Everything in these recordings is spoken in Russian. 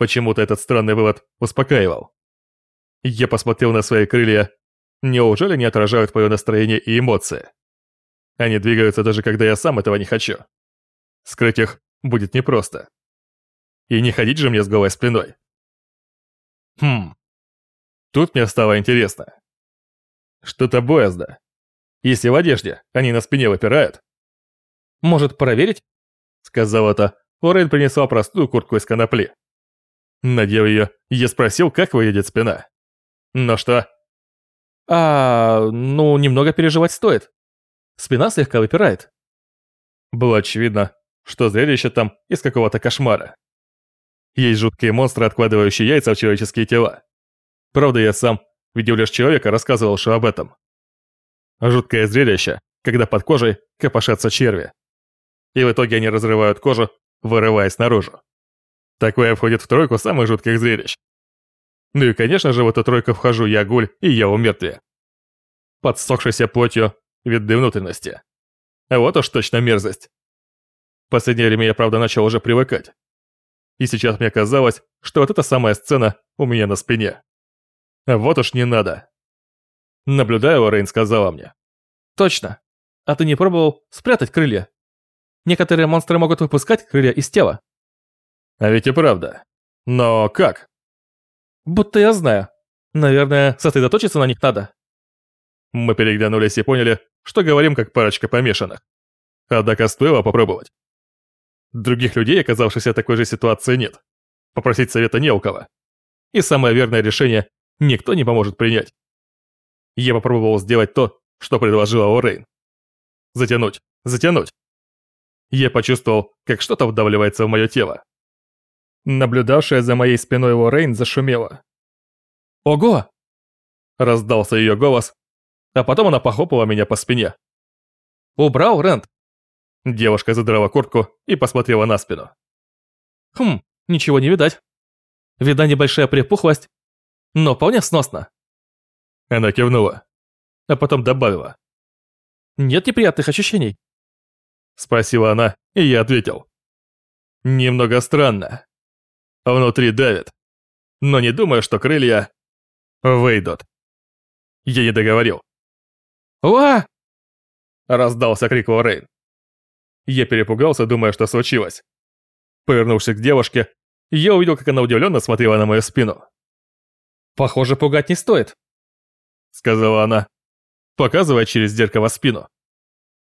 Почему-то этот странный вывод успокаивал. Я посмотрел на свои крылья. Неужели не отражают мое настроение и эмоции? Они двигаются даже когда я сам этого не хочу. Скрыть их будет непросто. И не ходить же мне с голой спиной. Хм. Тут мне стало интересно. Что-то боязно. Если в одежде они на спине выпирают. Может, проверить? Сказал это. Лорен принесла простую куртку из конопли. Надев ее, я спросил, как выедет спина. Но что? А, ну, немного переживать стоит. Спина слегка выпирает. Было очевидно, что зрелище там из какого-то кошмара. Есть жуткие монстры, откладывающие яйца в человеческие тела. Правда, я сам видел лишь человека, рассказывавшего об этом. Жуткое зрелище, когда под кожей копошатся черви. И в итоге они разрывают кожу, вырываясь наружу. Такое входит в тройку самых жутких зрелищ. Ну и, конечно же, в эту тройку вхожу я гуль и я умертвие. Подсохшейся плотью виды внутренности. А вот уж точно мерзость. В последнее время я, правда, начал уже привыкать. И сейчас мне казалось, что вот эта самая сцена у меня на спине. А вот уж не надо. Наблюдая, Рейн сказала мне. Точно. А ты не пробовал спрятать крылья? Некоторые монстры могут выпускать крылья из тела. А ведь и правда. Но как? Будто я знаю. Наверное, сосредоточиться на них надо. Мы переглянулись и поняли, что говорим как парочка помешанных. Однако стоило попробовать. Других людей, оказавшихся в такой же ситуации, нет. Попросить совета не у кого. И самое верное решение никто не поможет принять. Я попробовал сделать то, что предложила Лоррейн. Затянуть, затянуть. Я почувствовал, как что-то вдавливается в мое тело. Наблюдавшая за моей спиной Лоррейн зашумела. «Ого!» Раздался ее голос, а потом она похлопала меня по спине. «Убрал, Рэнд?» Девушка задрала куртку и посмотрела на спину. «Хм, ничего не видать. Видна небольшая припухлость, но вполне сносно». Она кивнула, а потом добавила. «Нет неприятных ощущений?» Спросила она, и я ответил. «Немного странно. Внутри давит. Но не думаю, что крылья выйдут». Я не договорил. «Уа!» Раздался крик Лоррейн. Я перепугался, думая, что случилось. Повернувшись к девушке, я увидел, как она удивленно смотрела на мою спину. «Похоже, пугать не стоит», — сказала она, показывая через зеркало спину.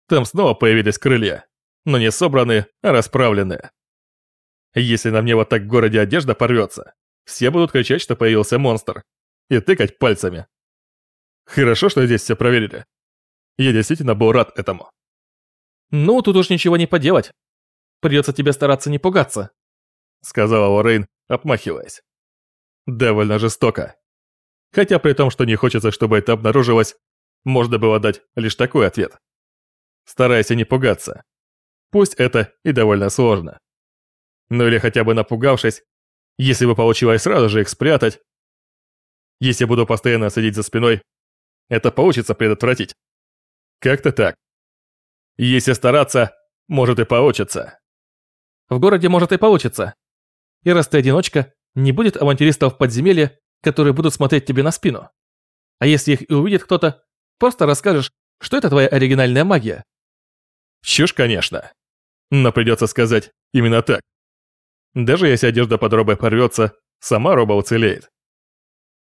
Там снова появились крылья, но не собранные, а расправленные. Если на мне вот так в городе одежда порвется, все будут кричать, что появился монстр, и тыкать пальцами. Хорошо, что здесь все проверили. Я действительно был рад этому. «Ну, тут уж ничего не поделать. Придется тебе стараться не пугаться», — сказала Лоррейн, обмахиваясь. Довольно жестоко. Хотя при том, что не хочется, чтобы это обнаружилось, можно было дать лишь такой ответ. Старайся не пугаться. Пусть это и довольно сложно. Ну или хотя бы напугавшись, если бы получилось сразу же их спрятать. Если буду постоянно сидеть за спиной, это получится предотвратить. Как-то так. Если стараться, может и получится. В городе может и получится. И раз ты одиночка, не будет авантюристов в подземелье, которые будут смотреть тебе на спину. А если их и увидит кто-то, просто расскажешь, что это твоя оригинальная магия. Чушь, конечно. Но придется сказать именно так. Даже если одежда под робой порвется, сама роба уцелеет.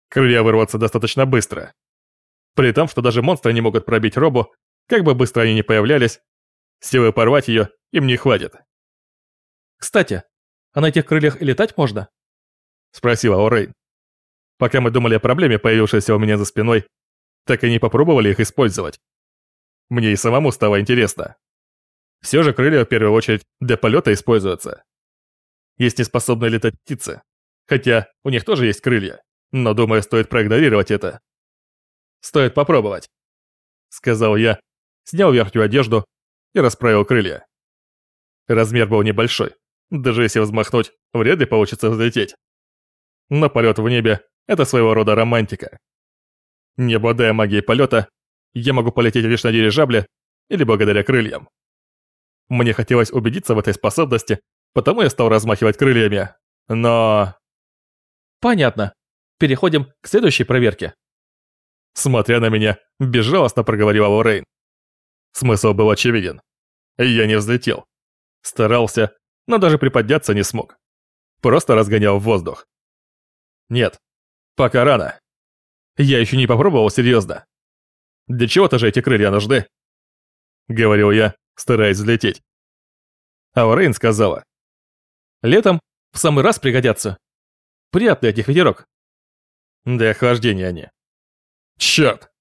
Крылья вырваться достаточно быстро. При том, что даже монстры не могут пробить робу, как бы быстро они ни появлялись, силы порвать ее им не хватит. «Кстати, а на этих крыльях и летать можно?» Спросила Орейн. Пока мы думали о проблеме, появившейся у меня за спиной, так и не попробовали их использовать. Мне и самому стало интересно. Все же крылья в первую очередь для полета используются. Есть неспособные летать птицы, хотя у них тоже есть крылья, но думаю, стоит проигнорировать это. Стоит попробовать, сказал я, снял верхнюю одежду и расправил крылья. Размер был небольшой, даже если взмахнуть, вряд ли получится взлететь. Но полет в небе – это своего рода романтика. Не обладая магией полета, я могу полететь лишь на дирижабле или благодаря крыльям. Мне хотелось убедиться в этой способности, потому я стал размахивать крыльями. Но... Понятно. Переходим к следующей проверке. Смотря на меня, безжалостно проговорила Лоррейн. Смысл был очевиден. Я не взлетел. Старался, но даже приподняться не смог. Просто разгонял воздух. Нет, пока рано. Я еще не попробовал серьезно. Для чего-то же эти крылья нужны. Говорил я, стараясь взлететь. А Лоррейн сказала. Летом в самый раз пригодятся. Приятный от них ветерок. Для охлаждения они. Черт!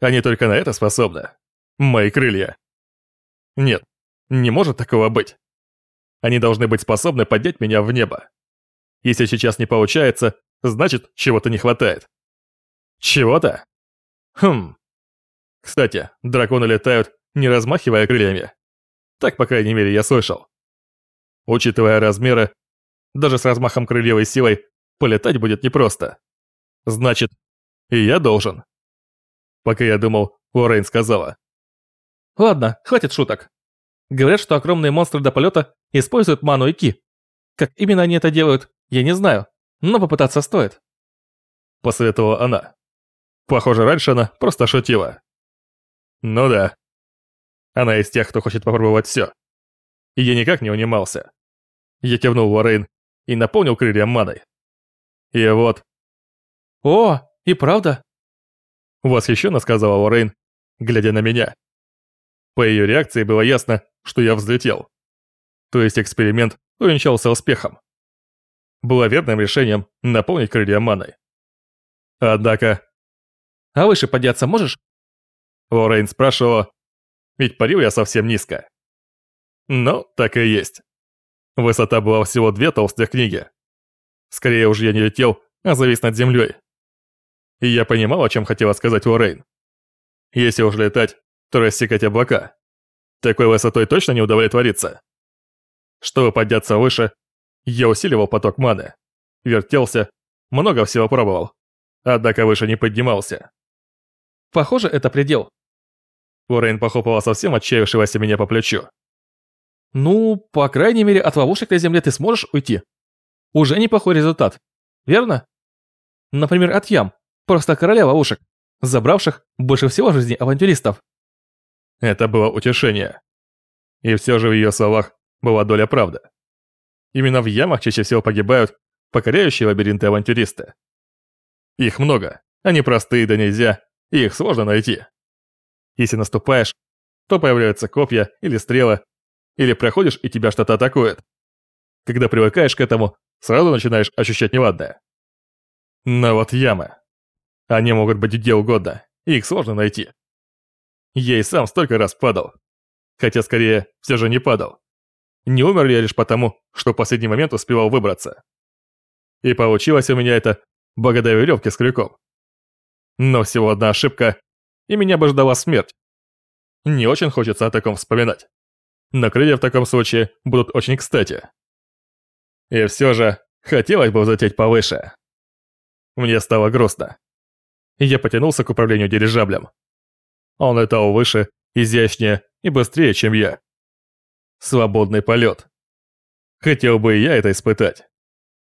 Они только на это способны. Мои крылья. Нет, не может такого быть. Они должны быть способны поднять меня в небо. Если сейчас не получается, значит, чего-то не хватает. Чего-то? Хм. Кстати, драконы летают, не размахивая крыльями. Так, по крайней мере, я слышал. Учитывая размеры, даже с размахом крыльевой силой полетать будет непросто. Значит, и я должен. Пока я думал, Лоррейн сказала. Ладно, хватит шуток. Говорят, что огромные монстры до полета используют ману и ки. Как именно они это делают, я не знаю, но попытаться стоит. Посоветовала она. Похоже, раньше она просто шутила. Ну да. Она из тех, кто хочет попробовать все. И я никак не унимался. Я кивнул Лоррейн и наполнил крылья маной. И вот... О, и правда? Восхищенно сказала Лоррейн, глядя на меня. По ее реакции было ясно, что я взлетел. То есть эксперимент увенчался успехом. Было верным решением наполнить крылья маной. Однако... А выше подняться можешь? Лоррейн спрашивала, ведь парил я совсем низко. Но так и есть. Высота была всего две толстых книги. Скорее уж я не летел, а завис над землей. И я понимал, о чем хотела сказать Лоррейн. Если уж летать, то рассекать облака. Такой высотой точно не удовлетвориться. Чтобы подняться выше, я усиливал поток маны, вертелся, много всего пробовал, однако выше не поднимался. Похоже, это предел. Лоррейн похлопала совсем отчаявшегося меня по плечу. Ну, по крайней мере, от ловушек на земле ты сможешь уйти. Уже неплохой результат, верно? Например, от ям, просто короля ловушек, забравших больше всего жизни авантюристов. Это было утешение. И все же в ее словах была доля правды. Именно в ямах чаще всего погибают покоряющие лабиринты авантюристы. Их много, они простые да нельзя, и их сложно найти. Если наступаешь, то появляются копья или стрелы, или проходишь и тебя что-то атакует. Когда привыкаешь к этому, сразу начинаешь ощущать неладное. Но вот ямы. Они могут быть где угодно, и их сложно найти. Я и сам столько раз падал. Хотя скорее, все же не падал. Не умер я лишь потому, что в последний момент успевал выбраться. И получилось у меня это благодаря веревке с крюком. Но всего одна ошибка, и меня бы ждала смерть. Не очень хочется о таком вспоминать. Но крылья в таком случае будут очень кстати. И все же, хотелось бы взлететь повыше. Мне стало грустно. Я потянулся к управлению дирижаблем. Он летал выше, изящнее и быстрее, чем я. Свободный полет. Хотел бы и я это испытать.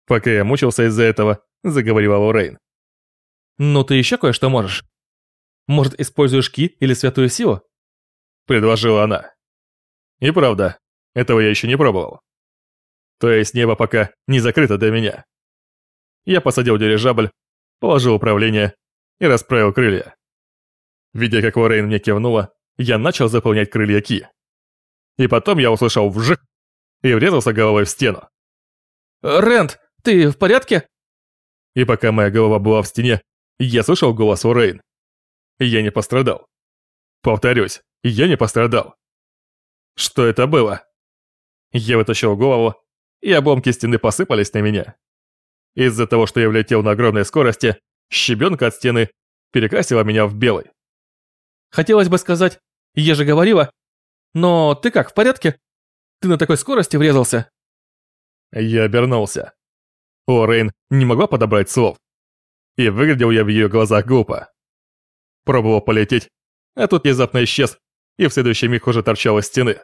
Пока я мучился из-за этого, заговорила Лоррейн. «Ну ты еще кое-что можешь. Может, используешь ки или святую силу?» Предложила она. И правда, этого я еще не пробовал. То есть небо пока не закрыто для меня. Я посадил дирижабль, положил управление и расправил крылья. Видя, как Лоррейн мне кивнула, я начал заполнять крылья Ки. И потом я услышал вжик и врезался головой в стену. «Рэнд, ты в порядке?» И пока моя голова была в стене, я слышал голос Лоррейн. Я не пострадал. Повторюсь, я не пострадал. Что это было? Я вытащил голову, и обломки стены посыпались на меня. Из-за того, что я влетел на огромной скорости, щебенка от стены перекрасила меня в белый. Хотелось бы сказать, я же говорила. Но ты как, в порядке? Ты на такой скорости врезался. Я обернулся. Лоррейн не могла подобрать слов. И выглядел я в ее глазах глупо. Пробовал полететь, а тут внезапно исчез, и в следующий миг уже торчал из стены.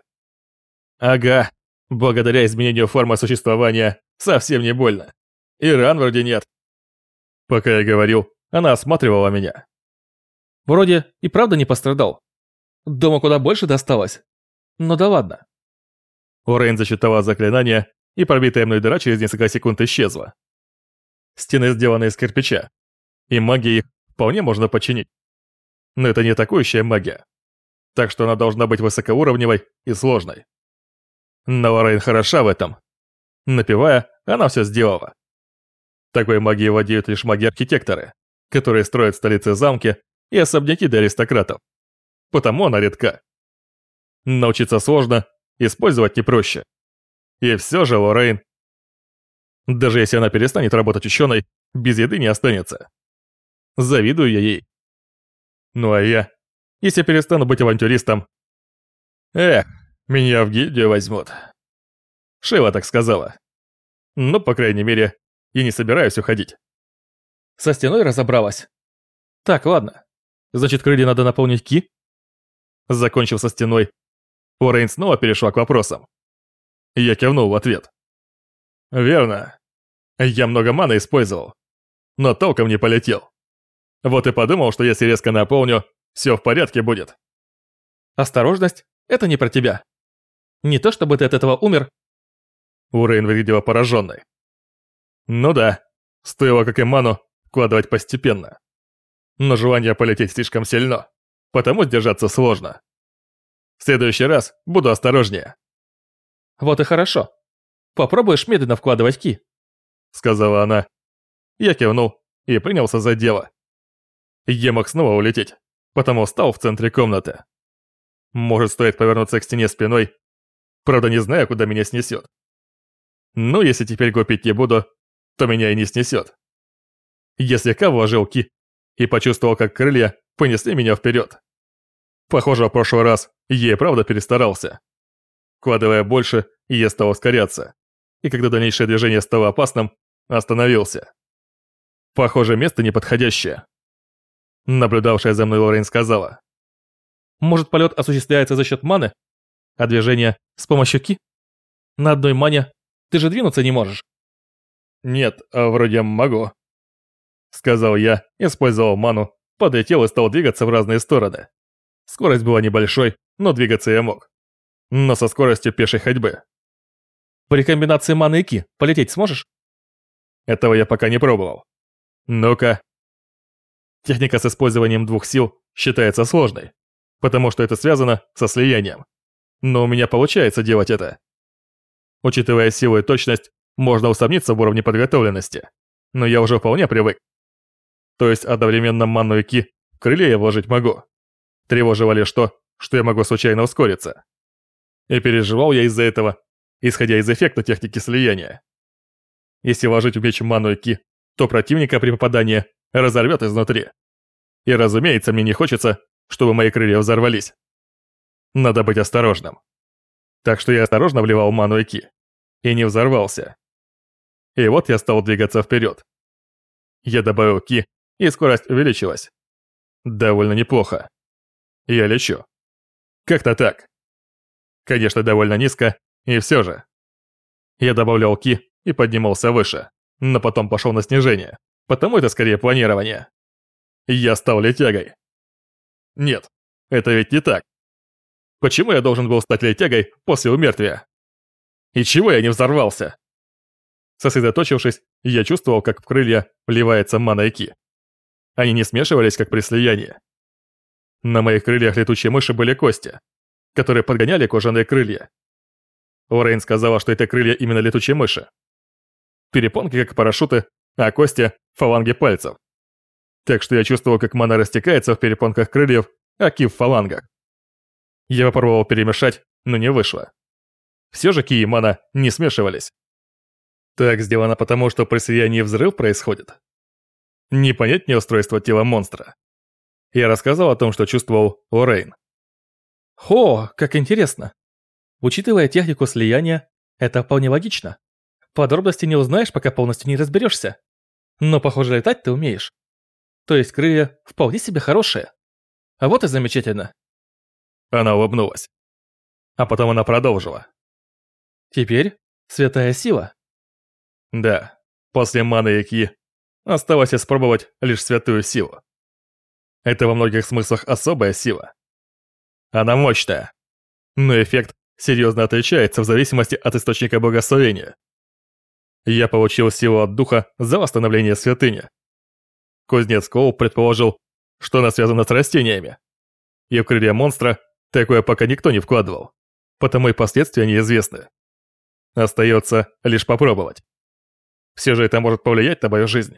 Ага, благодаря изменению формы существования совсем не больно. И ран вроде нет, Пока я говорил, она осматривала меня. Вроде и правда не пострадал. Дома куда больше досталось. Ну да ладно. Урейн зачитала заклинание, и пробитая мной дыра через несколько секунд исчезла. Стены сделаны из кирпича, и магии их вполне можно починить. Но это не атакующая магия, так что она должна быть высокоуровневой и сложной. Но Лоррейн хороша в этом. Напевая, она все сделала. Такой магией владеют лишь маги-архитекторы, которые строят в столице замки и особняки для аристократов. Потому она редка. Научиться сложно, использовать не проще. И все же Лоррейн... Даже если она перестанет работать ученой, без еды не останется. Завидую я ей. Ну а я, если перестану быть авантюристом... Эх, меня в гильдию возьмут. Шева так сказала. Ну, по крайней мере, я не собираюсь уходить. Со стеной разобралась. Так, ладно. Значит, крылья надо наполнить ки? Закончив со стеной, Уоррейн снова перешла к вопросам. Я кивнул в ответ. Верно. Я много маны использовал, но толком не полетел. Вот и подумал, что если резко наполню, все в порядке будет. Осторожность – это не про тебя. Не то чтобы ты от этого умер. Урейн выглядела пораженной. Ну да, стоило как и ману вкладывать постепенно. Но желание полететь слишком сильно, потому сдержаться сложно. В следующий раз буду осторожнее. Вот и хорошо. Попробуешь медленно вкладывать ки. Сказала она. Я кивнул и принялся за дело. Я мог снова улететь, потому встал в центре комнаты. Может, стоит повернуться к стене спиной, правда не знаю, куда меня снесет. Ну, если теперь купить не буду, то меня и не снесет. Я слегка вложил ки и почувствовал, как крылья понесли меня вперед. Похоже, в прошлый раз я и правда перестарался. Вкладывая больше, я стал ускоряться. И когда дальнейшее движение стало опасным, остановился. Похоже, место неподходящее. Наблюдавшая за мной Лорейн сказала. Может, полет осуществляется за счет маны, а движение с помощью ки? На одной мане ты же двинуться не можешь. Нет, а вроде могу. Сказал я, использовал ману, подлетел и стал двигаться в разные стороны. Скорость была небольшой, но двигаться я мог. Но со скоростью пешей ходьбы. При комбинации маны и ки полететь сможешь? Этого я пока не пробовал. Ну-ка. Техника с использованием двух сил считается сложной, потому что это связано со слиянием. Но у меня получается делать это. Учитывая силу и точность, можно усомниться в уровне подготовленности. Но я уже вполне привык. То есть одновременно манну и ки крылья я вложить могу. Тревожило лишь то, что я могу случайно ускориться. И переживал я из-за этого, исходя из эффекта техники слияния. Если вложить в меч ману и ки, то противника при попадании разорвет изнутри. И разумеется, мне не хочется, чтобы мои крылья взорвались. Надо быть осторожным. Так что я осторожно вливал ману и ки. И не взорвался. И вот я стал двигаться вперед. Я добавил ки, и скорость увеличилась. Довольно неплохо. Я лечу. Как-то так. Конечно, довольно низко, и все же. Я добавлял ки и поднимался выше, но потом пошел на снижение, потому это скорее планирование. Я стал летягой. Нет, это ведь не так. Почему я должен был стать летягой после умертвия? И чего я не взорвался? Сосредоточившись, я чувствовал, как в крылья вливается мана и ки. Они не смешивались, как при слиянии. На моих крыльях летучие мыши были кости, которые подгоняли кожаные крылья. Уоррейн сказала, что это крылья именно летучей мыши. Перепонки как парашюты, а кости – фаланги пальцев. Так что я чувствовал, как мана растекается в перепонках крыльев, а ки в фалангах. Я попробовал перемешать, но не вышло. Все же ки и мана не смешивались. Так сделано потому, что при слиянии взрыв происходит. Непонятнее устройство тела монстра. Я рассказал о том, что чувствовал Лоррейн. Хо, как интересно. Учитывая технику слияния, это вполне логично. Подробности не узнаешь, пока полностью не разберешься. Но, похоже, летать ты умеешь. То есть крылья вполне себе хорошие. А вот и замечательно. Она улыбнулась. А потом она продолжила. Теперь святая сила. Да, после маны и ки Осталось испробовать лишь святую силу. Это во многих смыслах особая сила. Она мощная, но эффект серьезно отличается в зависимости от источника благословения. Я получил силу от духа за восстановление святыни. Кузнец Коул предположил, что она связана с растениями. И в крылья монстра такое пока никто не вкладывал, потому и последствия неизвестны. Остается лишь попробовать. Все же это может повлиять на мою жизнь.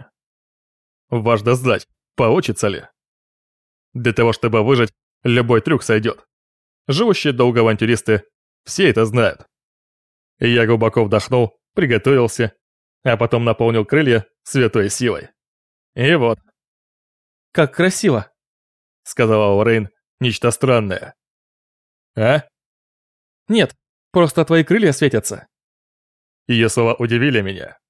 Важно знать, получится ли. Для того, чтобы выжить, любой трюк сойдет. Живущие долго авантюристы все это знают. Я глубоко вдохнул, приготовился, а потом наполнил крылья святой силой. И вот. «Как красиво!» — сказала Лорейн нечто странное. «А?» «Нет, просто твои крылья светятся». Ее слова удивили меня.